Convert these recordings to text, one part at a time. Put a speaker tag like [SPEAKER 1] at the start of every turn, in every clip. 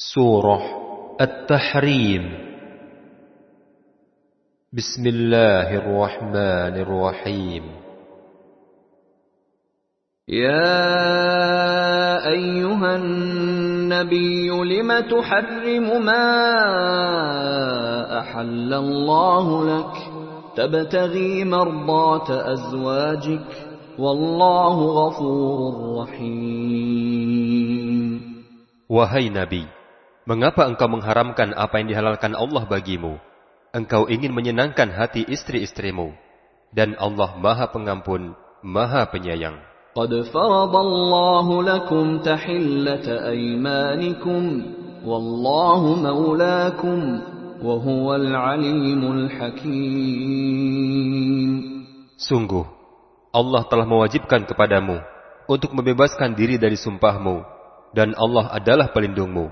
[SPEAKER 1] سورة التحريم. بسم الله الرحمن الرحيم.
[SPEAKER 2] يا أيها النبي لم تحرم ما أحل الله لك؟ تبتغي مرضات أزواجك والله غفور رحيم.
[SPEAKER 1] Wahai Nabi, mengapa engkau mengharamkan apa yang dihalalkan Allah bagimu? Engkau ingin menyenangkan hati istri-istrimu. Dan Allah maha pengampun, maha penyayang.
[SPEAKER 2] قد فرض الله لكم تحلة أيمانكم والله مولاكم وهو العليم الحكيم
[SPEAKER 1] Sungguh, Allah telah mewajibkan kepadamu untuk membebaskan diri dari sumpahmu, dan Allah adalah pelindungmu,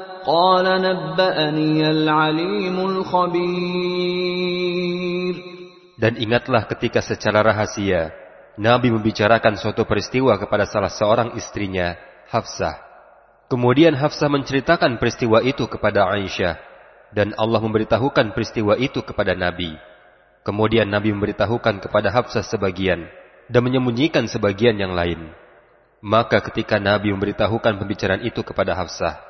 [SPEAKER 2] قال نبأني العليم الخبير
[SPEAKER 1] Dan ingatlah ketika secara rahasia, Nabi membicarakan suatu peristiwa kepada salah seorang istrinya, Hafsah. Kemudian Hafsah menceritakan peristiwa itu kepada Aisyah, dan Allah memberitahukan peristiwa itu kepada Nabi. Kemudian Nabi memberitahukan kepada Hafsah sebagian, dan menyembunyikan sebagian yang lain. Maka ketika Nabi memberitahukan pembicaraan itu kepada Hafsah,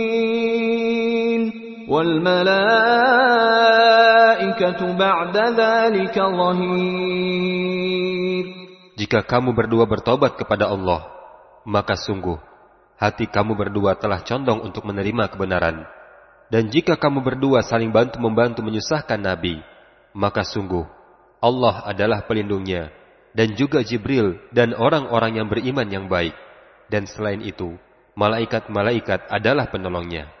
[SPEAKER 1] Jika kamu berdua bertobat kepada Allah, maka sungguh hati kamu berdua telah condong untuk menerima kebenaran. Dan jika kamu berdua saling bantu-membantu menyusahkan Nabi, maka sungguh Allah adalah pelindungnya, dan juga Jibril dan orang-orang yang beriman yang baik. Dan selain itu, malaikat-malaikat adalah penolongnya.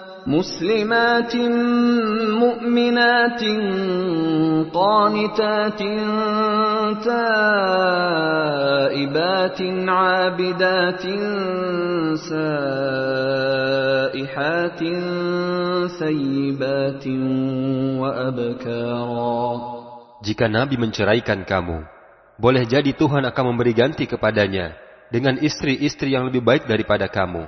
[SPEAKER 2] مسلمات مؤمنات قانتات تائبات عابدات سائحات ثيبات وأبكارا
[SPEAKER 1] Jika Nabi menceraikan kamu, boleh jadi Tuhan akan memberi ganti kepadanya dengan istri-istri yang lebih baik daripada kamu,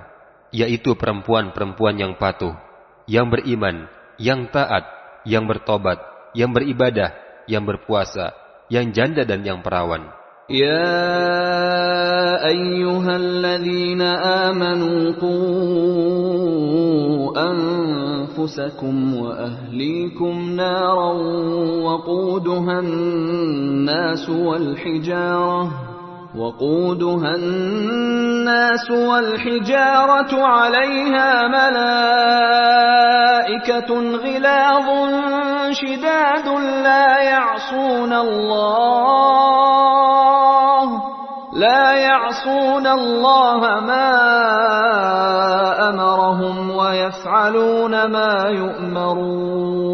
[SPEAKER 1] yaitu perempuan-perempuan yang patuh, yang beriman, yang taat, yang bertobat, yang beribadah, yang berpuasa, yang janda dan yang perawan.
[SPEAKER 2] يا أيها الذين آمنوا قوا أنفسكم وأهليكم نارا وقودها الناس والحجارة وقودها الناس والحجارة عليها ملائكة غلاظ شداد لا يعصون الله لا يعصون الله ما أمرهم ويفعلون ما يؤمرون.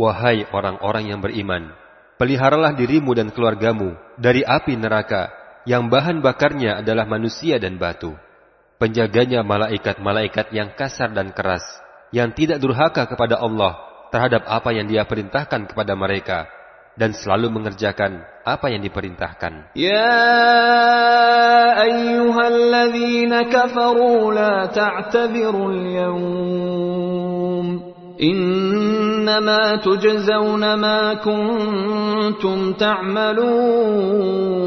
[SPEAKER 1] Wahai orang-orang yang beriman, peliharalah dirimu dan keluargamu dari api neraka yang bahan bakarnya adalah manusia dan batu. Penjaganya malaikat-malaikat yang kasar dan keras, yang tidak durhaka kepada Allah terhadap apa yang dia perintahkan kepada mereka, dan selalu mengerjakan apa yang diperintahkan.
[SPEAKER 2] Ya ayyuhalladzina kafaru la ta'tadhirul yawm إنما تجزون ما كنتم تعملون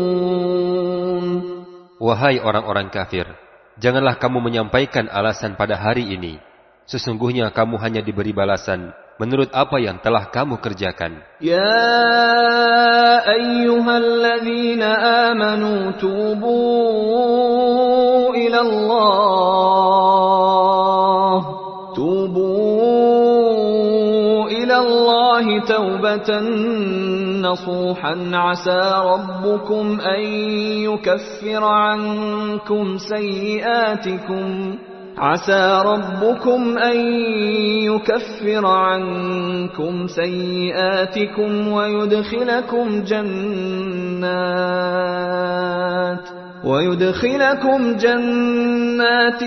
[SPEAKER 1] Wahai orang-orang kafir, janganlah kamu menyampaikan alasan pada hari ini. Sesungguhnya kamu hanya diberi balasan menurut apa yang telah kamu kerjakan.
[SPEAKER 2] يا أيها الذين آمنوا توبوا إلى الله توبة نصوحا عسى ربكم أن يكفر عنكم سيئاتكم عسى ربكم أن يكفر عنكم سيئاتكم ويدخلكم جنات ويدخلكم جنات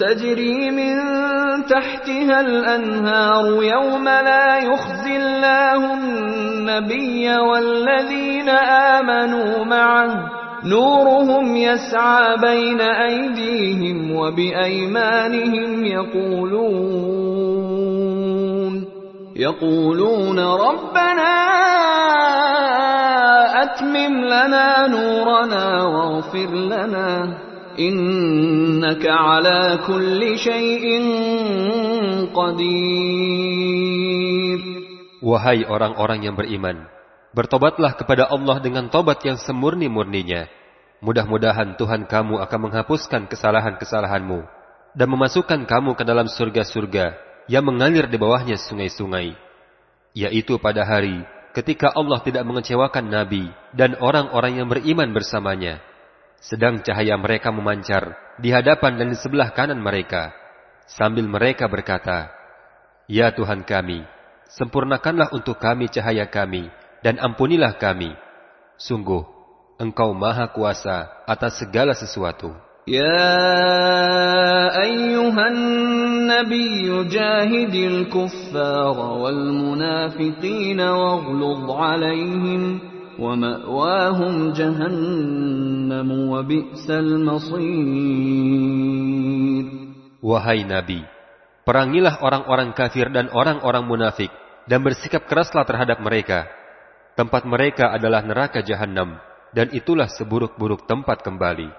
[SPEAKER 2] تجري من تحتها الأنهار يوم لا يخزي الله النبي والذين آمنوا معه. نورهم يسعى بين أيديهم وبأيمانهم يقولون يقولون ربنا أتمم لنا نورنا واغفر لنا إنك على كل شيء قدير
[SPEAKER 1] Wahai orang-orang yang beriman, bertobatlah kepada Allah dengan tobat yang semurni-murninya. Mudah-mudahan Tuhan kamu akan menghapuskan kesalahan-kesalahanmu dan memasukkan kamu ke dalam surga-surga yang mengalir di bawahnya sungai-sungai. Yaitu pada hari ketika Allah tidak mengecewakan Nabi dan orang-orang yang beriman bersamanya. Sedang cahaya mereka memancar di hadapan dan di sebelah kanan mereka. Sambil mereka berkata, Ya Tuhan kami, sempurnakanlah untuk kami cahaya kami, dan ampunilah kami. Sungguh, Engkau Maha Kuasa atas segala sesuatu.
[SPEAKER 2] يا أيها النبي جاهد الكفار والمنافقين واغلظ عليهم ومأواهم جهنم وبئس المصير
[SPEAKER 1] Wahai Nabi, perangilah orang-orang kafir dan orang-orang munafik, dan bersikap keraslah terhadap mereka. Tempat mereka adalah neraka jahanam, dan itulah seburuk-buruk tempat kembali.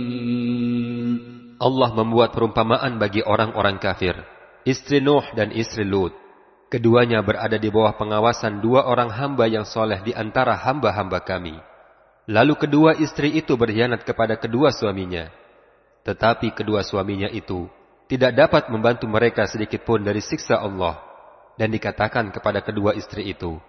[SPEAKER 1] Allah membuat perumpamaan bagi orang-orang kafir, istri Nuh dan istri Lut. Keduanya berada di bawah pengawasan dua orang hamba yang soleh di antara hamba-hamba kami. Lalu kedua istri itu berkhianat kepada kedua suaminya. Tetapi kedua suaminya itu tidak dapat membantu mereka sedikit pun dari siksa Allah. Dan dikatakan kepada kedua istri itu,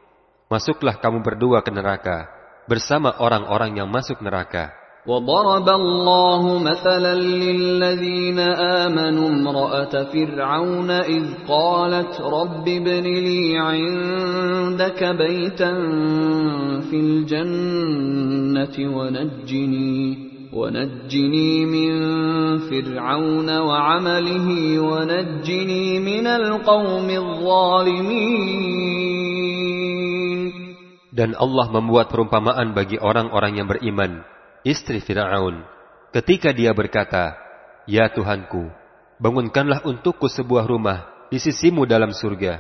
[SPEAKER 1] Masuklah kamu berdua ke neraka bersama orang-orang yang masuk neraka.
[SPEAKER 2] وضرب الله مثلا للذين آمنوا امرأة فرعون إذ قالت رب ابن لي عندك بيتا في الجنة ونجني ونجني من فرعون وعمله ونجني من القوم الظالمين.
[SPEAKER 1] Dan Allah membuat perumpamaan bagi orang-orang yang beriman, istri Fir'aun, ketika dia berkata, Ya Tuhanku, bangunkanlah untukku sebuah rumah di sisimu dalam surga,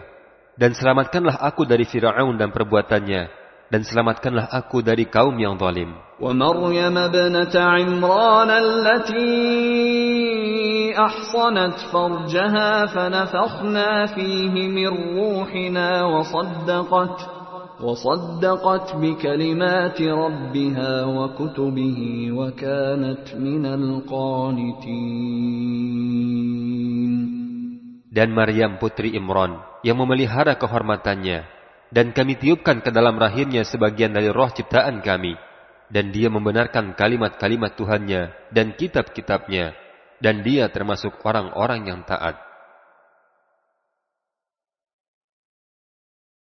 [SPEAKER 1] dan selamatkanlah aku dari Fir'aun dan perbuatannya, dan selamatkanlah aku dari kaum yang zalim.
[SPEAKER 2] ومريم ابنة عمران التي أحصنت فرجها فنفخنا فيه من روحنا وصدقت وصدقت بكلمات ربها وكتبه وكانت من القانتين
[SPEAKER 1] Dan Maryam putri Imran yang memelihara kehormatannya, dan kami tiupkan ke dalam rahimnya sebagian dari roh ciptaan kami, dan dia membenarkan kalimat-kalimat Tuhannya dan kitab-kitabnya dan dia termasuk orang-orang yang taat.